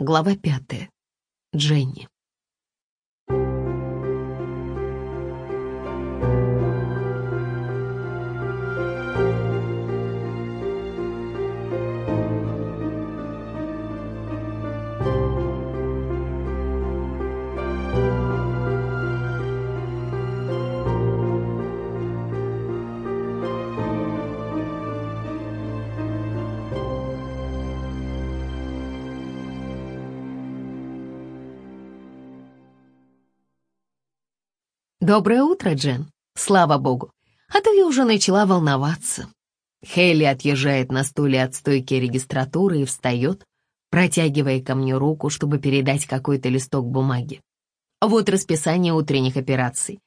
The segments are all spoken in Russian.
Глава пятая. Дженни. «Доброе утро, Джен. Слава богу. А то я уже начала волноваться». Хейли отъезжает на стуле от стойки регистратуры и встает, протягивая ко мне руку, чтобы передать какой-то листок бумаги. Вот расписание утренних операций.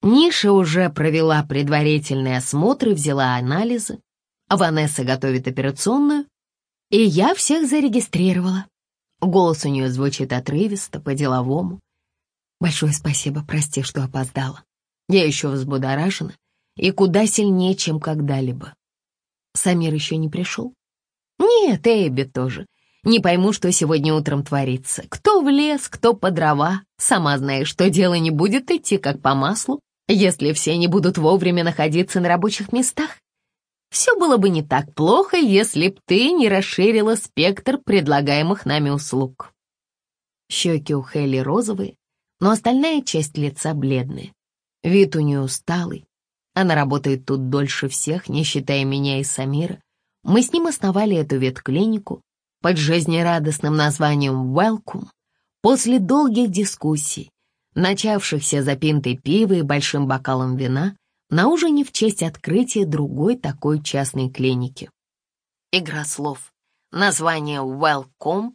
Ниша уже провела предварительный осмотр и взяла анализы. Ванесса готовит операционную, и я всех зарегистрировала. Голос у нее звучит отрывисто, по-деловому. Большое спасибо, прости, что опоздала. Я еще взбудоражена и куда сильнее, чем когда-либо. Самир еще не пришел? Нет, Эбби тоже. Не пойму, что сегодня утром творится. Кто в лес, кто по дрова. Сама знаешь, что дело не будет идти как по маслу, если все не будут вовремя находиться на рабочих местах. Все было бы не так плохо, если б ты не расширила спектр предлагаемых нами услуг. Щеки у Хелли розовые, но остальная часть лица бледная. Вид у нее усталый. Она работает тут дольше всех, не считая меня и Самира. Мы с ним основали эту ветклинику под жизнерадостным названием «Welcome» после долгих дискуссий, начавшихся за пинтой пива и большим бокалом вина, на ужине в честь открытия другой такой частной клиники. Игра слов. Название «Welcome»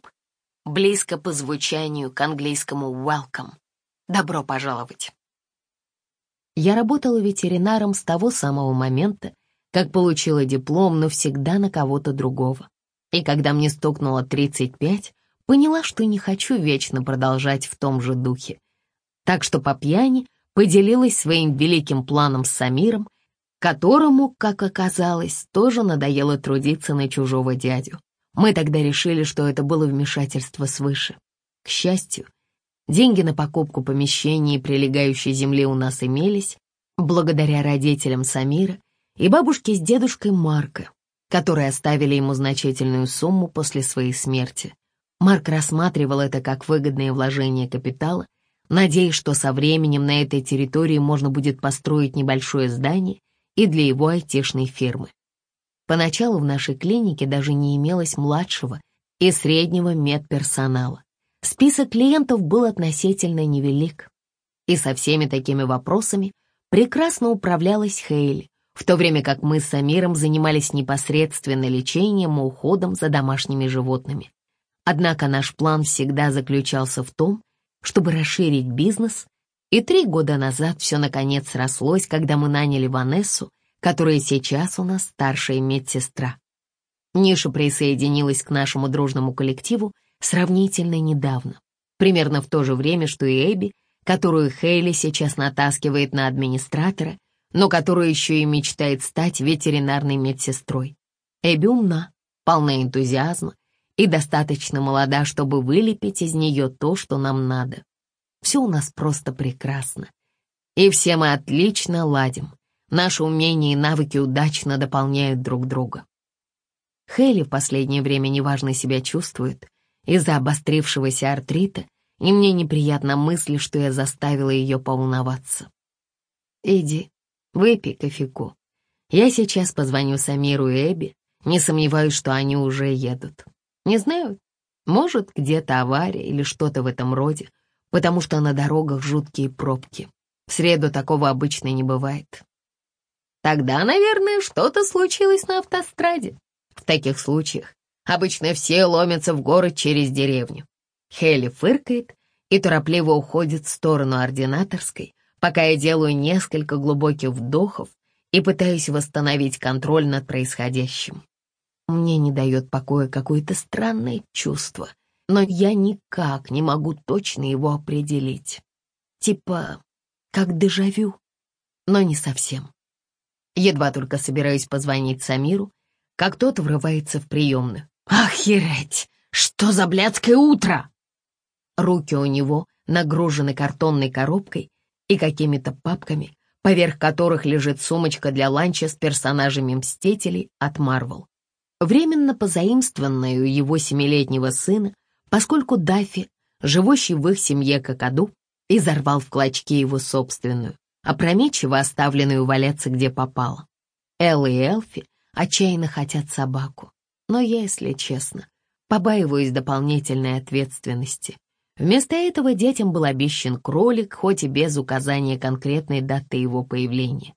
близко по звучанию к английскому «welcome». Добро пожаловать. Я работала ветеринаром с того самого момента, как получила диплом, но всегда на кого-то другого. И когда мне стукнуло 35, поняла, что не хочу вечно продолжать в том же духе. Так что по пьяни поделилась своим великим планом с Самиром, которому, как оказалось, тоже надоело трудиться на чужого дядю. Мы тогда решили, что это было вмешательство свыше. К счастью, Деньги на покупку помещений и прилегающей земли у нас имелись, благодаря родителям Самира и бабушке с дедушкой Марка, которые оставили ему значительную сумму после своей смерти. Марк рассматривал это как выгодное вложение капитала, надеясь, что со временем на этой территории можно будет построить небольшое здание и для его айтишной фирмы. Поначалу в нашей клинике даже не имелось младшего и среднего медперсонала. Список клиентов был относительно невелик, и со всеми такими вопросами прекрасно управлялась Хейли, в то время как мы с Самиром занимались непосредственно лечением и уходом за домашними животными. Однако наш план всегда заключался в том, чтобы расширить бизнес, и три года назад все наконец срослось, когда мы наняли Ванессу, которая сейчас у нас старшая медсестра. Ниша присоединилась к нашему дружному коллективу сравнительно недавно, примерно в то же время, что и Эбби, которую Хейли сейчас натаскивает на администратора, но которая еще и мечтает стать ветеринарной медсестрой. Эбби умна, полна энтузиазма и достаточно молода, чтобы вылепить из нее то, что нам надо. Все у нас просто прекрасно. И все мы отлично ладим. Наши умения и навыки удачно дополняют друг друга. Хейли в последнее время неважно себя чувствует, из-за обострившегося артрита, и мне неприятна мысль, что я заставила ее поволноваться. «Иди, выпей кофейку. Я сейчас позвоню Самиру и Эбби, не сомневаюсь, что они уже едут. Не знаю, может, где-то авария или что-то в этом роде, потому что на дорогах жуткие пробки. В среду такого обычно не бывает. Тогда, наверное, что-то случилось на автостраде. В таких случаях Обычно все ломятся в город через деревню. Хелли фыркает и торопливо уходит в сторону ординаторской, пока я делаю несколько глубоких вдохов и пытаюсь восстановить контроль над происходящим. Мне не дает покоя какое-то странное чувство, но я никак не могу точно его определить. Типа, как дежавю, но не совсем. Едва только собираюсь позвонить Самиру, как тот врывается в приемную. «Охереть! Что за блядское утро?» Руки у него нагружены картонной коробкой и какими-то папками, поверх которых лежит сумочка для ланча с персонажами Мстителей от Марвел. Временно позаимствованная у его семилетнего сына, поскольку Даффи, живущий в их семье какаду, изорвал в клочки его собственную, опрометчиво оставленную валяться где попало. Элла и Элфи отчаянно хотят собаку, но если честно, побаиваюсь дополнительной ответственности. Вместо этого детям был обещан кролик, хоть и без указания конкретной даты его появления.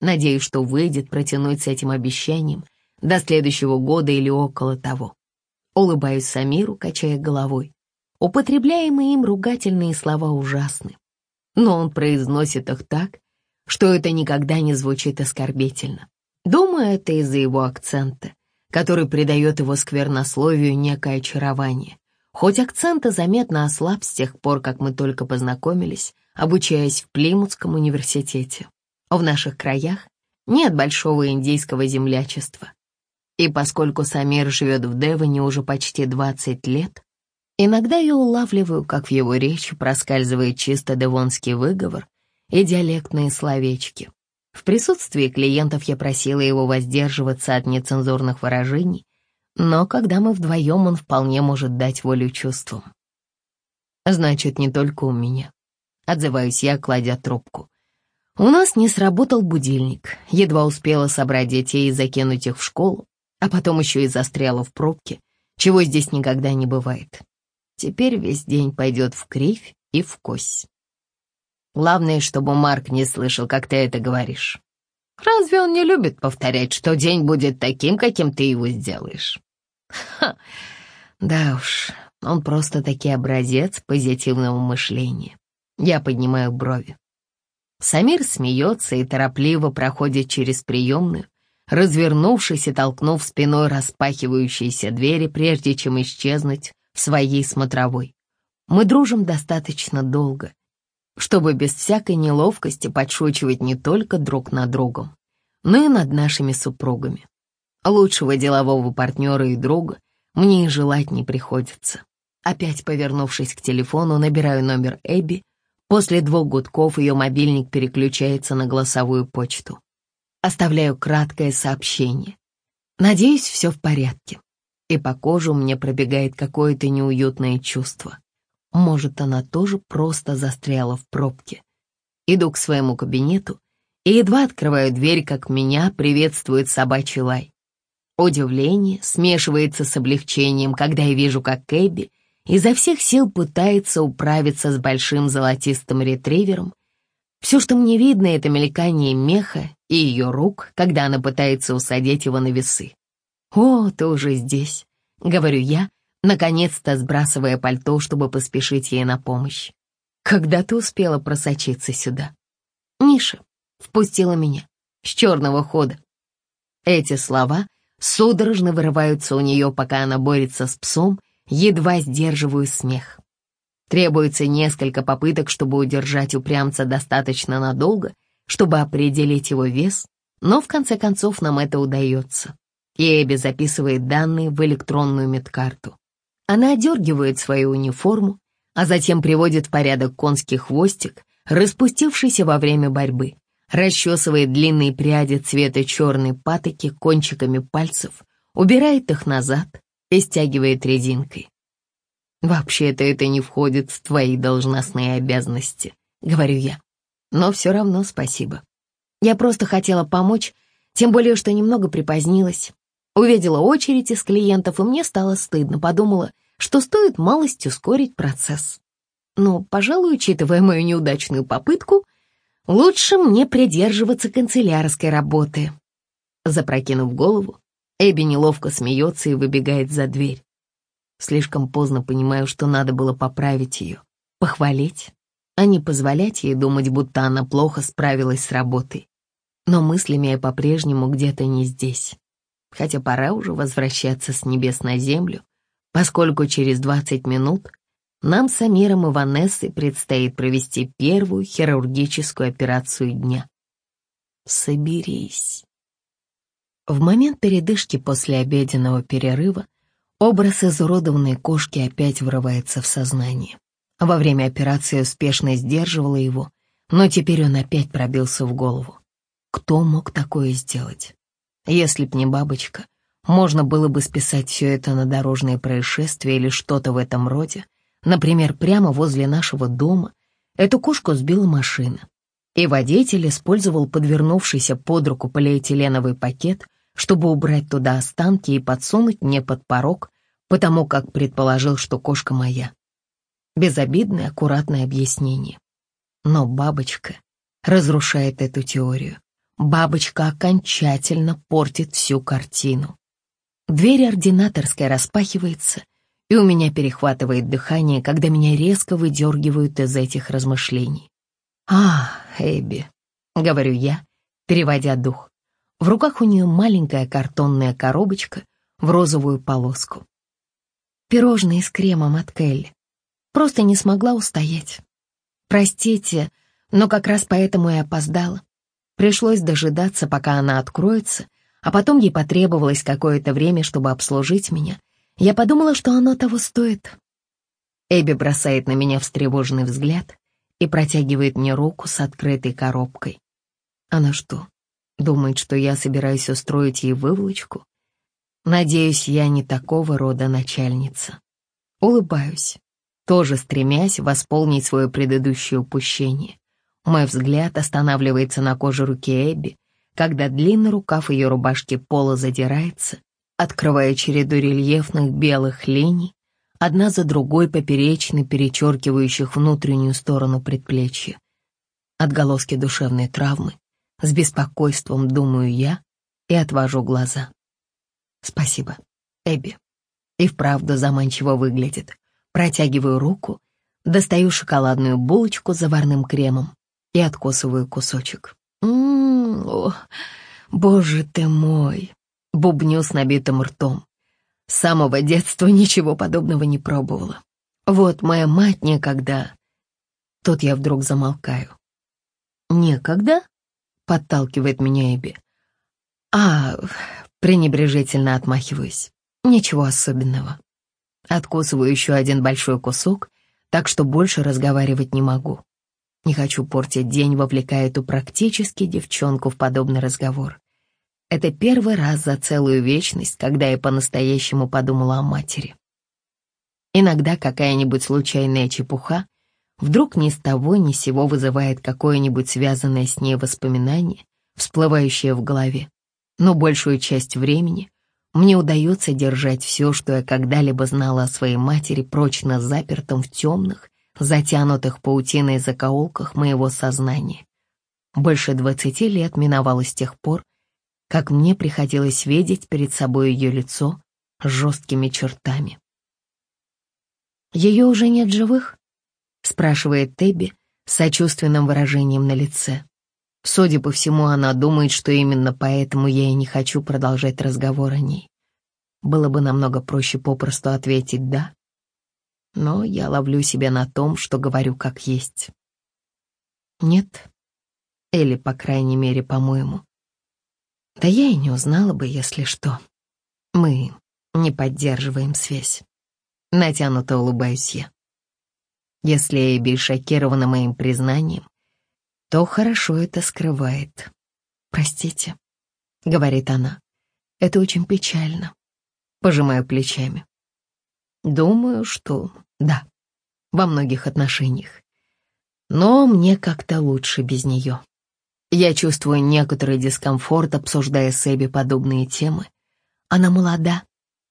Надеюсь, что выйдет протянуть с этим обещанием до следующего года или около того. Улыбаюсь Самиру, качая головой. Употребляемые им ругательные слова ужасны, но он произносит их так, что это никогда не звучит оскорбительно. Думаю, это из-за его акцента, который придает его сквернословию некое очарование. Хоть акцент и заметно ослаб с тех пор, как мы только познакомились, обучаясь в Плимутском университете. В наших краях нет большого индийского землячества. И поскольку Самир живет в Девоне уже почти 20 лет, иногда я улавливаю, как в его речи проскальзывает чисто девонский выговор и диалектные словечки. В присутствии клиентов я просила его воздерживаться от нецензурных выражений, но когда мы вдвоем, он вполне может дать волю чувствам. Значит, не только у меня. Отзываюсь я, кладя трубку. У нас не сработал будильник. Едва успела собрать детей и закинуть их в школу, а потом еще и застряла в пробке, чего здесь никогда не бывает. Теперь весь день пойдет в кривь и в кость. Главное, чтобы Марк не слышал, как ты это говоришь. Разве он не любит повторять, что день будет таким, каким ты его сделаешь? Ха, да уж, он просто таки образец позитивного мышления. Я поднимаю брови. Самир смеется и торопливо проходит через приемную, развернувшись и толкнув спиной распахивающиеся двери, прежде чем исчезнуть в своей смотровой. Мы дружим достаточно долго, чтобы без всякой неловкости подшучивать не только друг над другом, но и над нашими супругами. Лучшего делового партнера и друга мне и желать не приходится. Опять повернувшись к телефону, набираю номер Эбби. После двух гудков ее мобильник переключается на голосовую почту. Оставляю краткое сообщение. Надеюсь, все в порядке. И по коже меня пробегает какое-то неуютное чувство. Может, она тоже просто застряла в пробке. Иду к своему кабинету и едва открываю дверь, как меня приветствует собачий лай. Удивление смешивается с облегчением, когда я вижу, как Эбби изо всех сил пытается управиться с большим золотистым ретривером. Все, что мне видно, это мелькание меха и ее рук, когда она пытается усадить его на весы. «О, ты уже здесь», — говорю я, наконец-то сбрасывая пальто, чтобы поспешить ей на помощь. «Когда ты успела просочиться сюда?» «Ниша впустила меня с черного хода». Эти слова судорожно вырываются у нее, пока она борется с псом, едва сдерживаю смех. Требуется несколько попыток, чтобы удержать упрямца достаточно надолго, чтобы определить его вес, но в конце концов нам это удается. Эбби записывает данные в электронную медкарту. Она одергивает свою униформу, а затем приводит в порядок конский хвостик, распустившийся во время борьбы расчесывает длинные пряди цвета черной патоки кончиками пальцев, убирает их назад и стягивает резинкой. «Вообще-то это не входит в твои должностные обязанности», — говорю я. «Но все равно спасибо. Я просто хотела помочь, тем более, что немного припозднилась. Увидела очередь из клиентов, и мне стало стыдно. Подумала, что стоит малость ускорить процесс. Но, пожалуй, учитывая мою неудачную попытку, Лучше мне придерживаться канцелярской работы. Запрокинув голову, Эбби неловко смеется и выбегает за дверь. Слишком поздно понимаю, что надо было поправить ее, похвалить, а не позволять ей думать, будто она плохо справилась с работой. Но мыслями я по-прежнему где-то не здесь. Хотя пора уже возвращаться с небес на землю, поскольку через 20 минут нам с Амиром и Ванессой предстоит провести первую хирургическую операцию дня. Соберись. В момент передышки после обеденного перерыва Образ изуродованной кошки опять врывается в сознание. Во время операции успешно сдерживала его, но теперь он опять пробился в голову. Кто мог такое сделать? Если б не бабочка, можно было бы списать все это на дорожное происшествие или что-то в этом роде. Например, прямо возле нашего дома эту кошку сбила машина, и водитель использовал подвернувшийся под руку полиэтиленовый пакет, чтобы убрать туда останки и подсунуть мне под порог, потому как предположил, что кошка моя. Безобидное, аккуратное объяснение. Но бабочка разрушает эту теорию. Бабочка окончательно портит всю картину. Дверь ординаторской распахивается, и у меня перехватывает дыхание, когда меня резко выдергивают из этих размышлений. «А, Эбби», — говорю я, переводя дух. В руках у нее маленькая картонная коробочка в розовую полоску. Пирожные с кремом от Келли. Просто не смогла устоять. Простите, но как раз поэтому и опоздала. Пришлось дожидаться, пока она откроется, а потом ей потребовалось какое-то время, чтобы обслужить меня. Я подумала, что оно того стоит. Эбби бросает на меня встревоженный взгляд и протягивает мне руку с открытой коробкой. Она что, думает, что я собираюсь устроить ей выволочку? Надеюсь, я не такого рода начальница. Улыбаюсь, тоже стремясь восполнить свое предыдущее упущение. Мой взгляд останавливается на коже руки Эбби, когда длинный рукав ее рубашки пола задирается, открывая череду рельефных белых линий, одна за другой поперечной, перечеркивающих внутреннюю сторону предплечья. Отголоски душевной травмы, с беспокойством думаю я и отвожу глаза. Спасибо, Эбби. И вправду заманчиво выглядит. Протягиваю руку, достаю шоколадную булочку с заварным кремом и откусываю кусочек. М-м, о, боже ты мой, бубню с набитым ртом. С самого детства ничего подобного не пробовала. Вот моя мать никогда... Тут я вдруг замолкаю. «Некогда?» — подталкивает меня Эбби. «А, пренебрежительно отмахиваюсь. Ничего особенного. Откусываю еще один большой кусок, так что больше разговаривать не могу. Не хочу портить день, вовлекая эту практически девчонку в подобный разговор. Это первый раз за целую вечность, когда я по-настоящему подумала о матери. Иногда какая-нибудь случайная чепуха вдруг ни с того ни с сего вызывает какое-нибудь связанное с ней воспоминание, всплывающее в голове. Но большую часть времени мне удается держать все, что я когда-либо знала о своей матери, прочно запертом в темных, затянутых паутиной закоулках моего сознания. Больше двадцати лет миновало с тех пор, как мне приходилось видеть перед собой ее лицо с жесткими чертами. «Ее уже нет живых?» — спрашивает Тебби с сочувственным выражением на лице. Судя по всему, она думает, что именно поэтому я и не хочу продолжать разговор о ней. Было бы намного проще попросту ответить «да», но я ловлю себя на том, что говорю как есть. Нет, или, по крайней мере, по-моему. Да я и не узнала бы, если что. Мы не поддерживаем связь. Натянуто улыбаюсь я. Если Эбби шокирована моим признанием, то хорошо это скрывает. «Простите», — говорит она, — «это очень печально». Пожимаю плечами. Думаю, что да, во многих отношениях. Но мне как-то лучше без нее. Я чувствую некоторый дискомфорт, обсуждая с Эбби подобные темы. Она молода,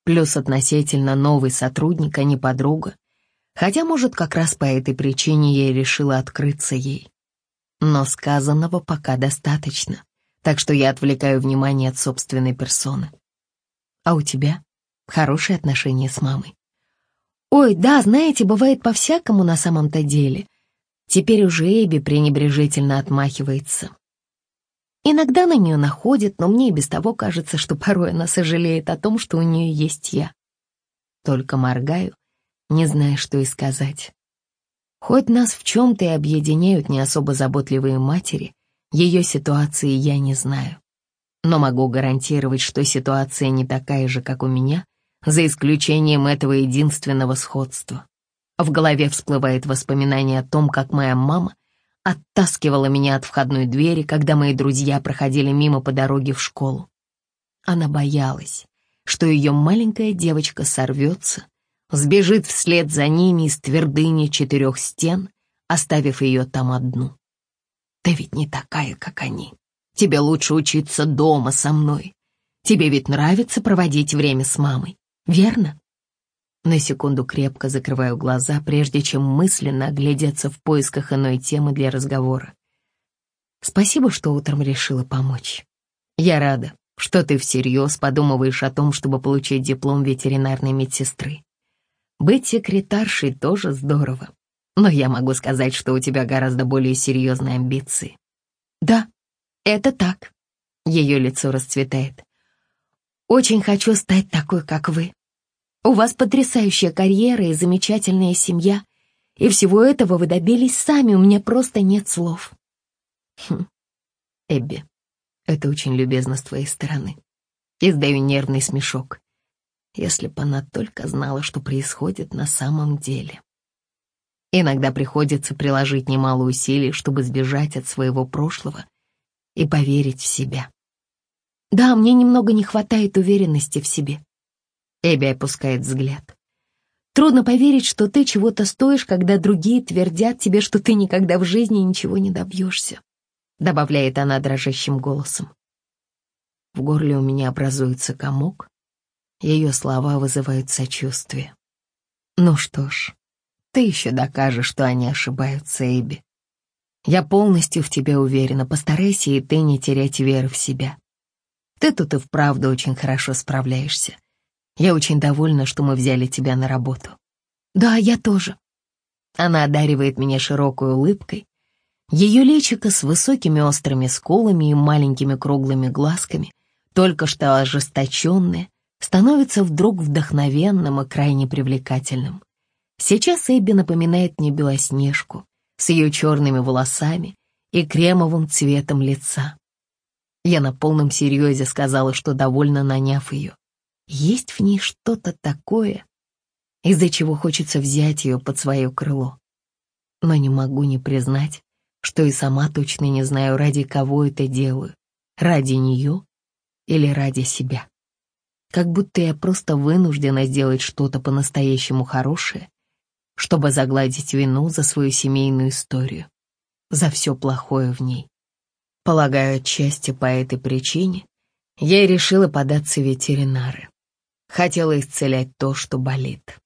плюс относительно новый сотрудник, а не подруга. Хотя, может, как раз по этой причине я решила открыться ей. Но сказанного пока достаточно, так что я отвлекаю внимание от собственной персоны. А у тебя хорошие отношения с мамой? Ой, да, знаете, бывает по-всякому на самом-то деле. Теперь уже Эбби пренебрежительно отмахивается. Иногда на нее находит, но мне и без того кажется, что порой она сожалеет о том, что у нее есть я. Только моргаю, не зная, что и сказать. Хоть нас в чем-то и объединяют не особо заботливые матери, ее ситуации я не знаю. Но могу гарантировать, что ситуация не такая же, как у меня, за исключением этого единственного сходства. В голове всплывает воспоминание о том, как моя мама оттаскивала меня от входной двери, когда мои друзья проходили мимо по дороге в школу. Она боялась, что ее маленькая девочка сорвется, сбежит вслед за ними из твердыни четырех стен, оставив ее там одну. Ты ведь не такая, как они. Тебе лучше учиться дома со мной. Тебе ведь нравится проводить время с мамой, верно? На секунду крепко закрываю глаза, прежде чем мысленно оглядеться в поисках иной темы для разговора. Спасибо, что утром решила помочь. Я рада, что ты всерьез подумываешь о том, чтобы получить диплом ветеринарной медсестры. Быть секретаршей тоже здорово, но я могу сказать, что у тебя гораздо более серьезные амбиции. Да, это так. Ее лицо расцветает. Очень хочу стать такой, как вы. У вас потрясающая карьера и замечательная семья, и всего этого вы добились сами, у меня просто нет слов. Хм. Эбби, это очень любезно с твоей стороны. Издаю нервный смешок. Если бы она только знала, что происходит на самом деле. Иногда приходится приложить немало усилий, чтобы сбежать от своего прошлого и поверить в себя. Да, мне немного не хватает уверенности в себе. Эбби опускает взгляд. Трудно поверить, что ты чего-то стоишь, когда другие твердят тебе, что ты никогда в жизни ничего не добьешься добавляет она дрожащим голосом. В горле у меня образуется комок. Ее слова вызывают сочувствие. Ну что ж, ты еще докажешь, что они ошибаются, Эбби. Я полностью в тебе уверена, постарайся и ты не терять веры в себя. Ты тут и вправду очень хорошо справляешься. Я очень довольна, что мы взяли тебя на работу. Да, я тоже. Она одаривает меня широкой улыбкой, ее личико с высокими острыми скулами и маленькими круглыми глазками, только что ожесточенное, становится вдруг вдохновенным и крайне привлекательным. Сейчас Эбби напоминает мне Белоснежку с ее черными волосами и кремовым цветом лица. Я на полном серьезе сказала, что довольно наняв ее. Есть в ней что-то такое, из-за чего хочется взять ее под свое крыло. Но не могу не признать, что и сама точно не знаю, ради кого это делаю. Ради нее или ради себя. Как будто я просто вынуждена сделать что-то по-настоящему хорошее, чтобы загладить вину за свою семейную историю, за все плохое в ней. Полагаю, отчасти по этой причине я и решила податься в ветеринары. Хотела исцелять то, что болит.